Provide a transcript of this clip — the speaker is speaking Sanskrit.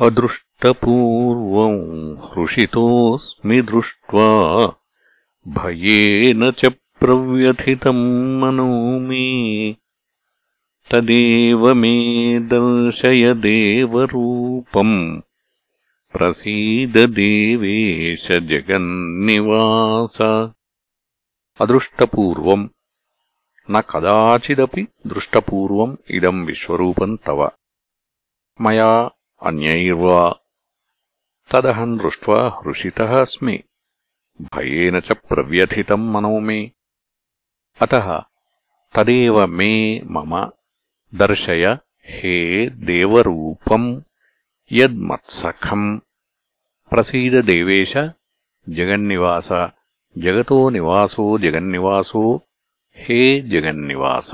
अदृष्टपूर्वम् हृषितोऽस्मि दृष्ट्वा भयेन च प्रव्यथितम् मनो मे तदेव मे दर्शय देवरूपम् प्रसीददेवेश जगन्निवास। अदृष्टपूर्वम् न कदाचिदपि दृष्टपूर्वम् इदम् विश्वरूपम् तव। मया अन्यैर्वा तदहम् दृष्ट्वा हृषितः अस्मि भयेन च प्रव्यथितम् मनो मे अतः तदेव मे मम दर्शय हे देवरूपम् यद्मत्सखम् प्रसीद देवेश जगन्निवास जगतो निवासो जगन्निवासो हे जगन्निवास